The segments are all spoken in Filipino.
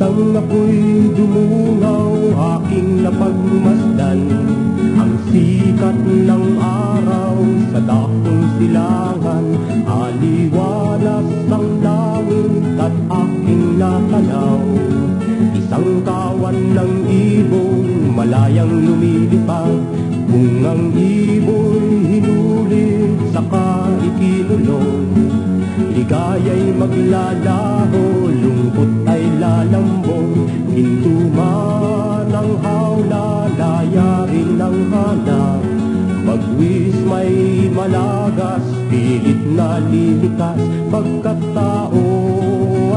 Nang ako'y dumungaw, aking napagmasdan. Ang sikat ng araw sa dakong silangan Aliwalas ng langit at aking natanaw. Isang kawan ng ibon, malayang lumilipad. Kung ang ibon hinuli, saka ikinulong Ligaya'y maglalaho, rin ang hanap Pagwis may malagas, pilit na lilikas Pagkatao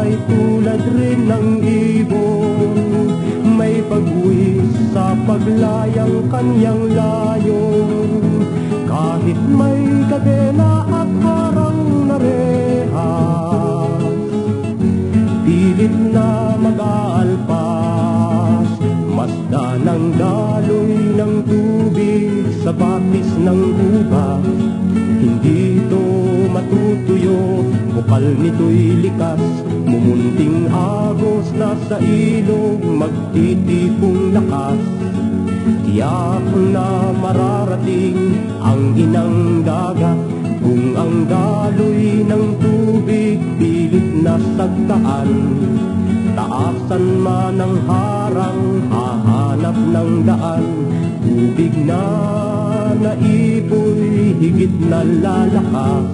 ay tulad rin ng ibon May pagwis sa paglayang kanyang layon. Kahit may kadena at harang na rehas Pilit na ng ubas Hindi ito matutuyo, bukal nito'y likas. Mumunting agos na sa ilog, magtitipong lakas. Tiyak na mararating ang inang dagat Kung ang daloy ng tubig pilit na sagtaan Taasan man ang harang, hahanap ng daan. Tubig na higit na lalakas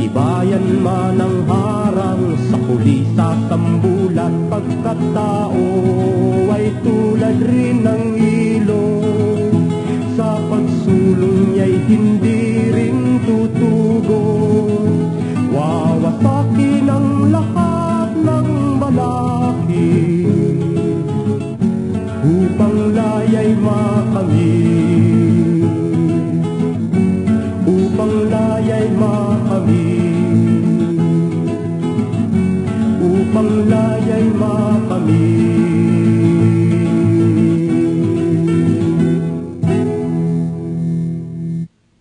Ibayan man ang harang, sa huli sasambulan Pagkatao ay tulad rin ng ilong Sa pagsulong niya'y hindi rin tutugon Wawasakin ang lahat ng balakid Upang laya'y makamit makamit Upang laya'y makamit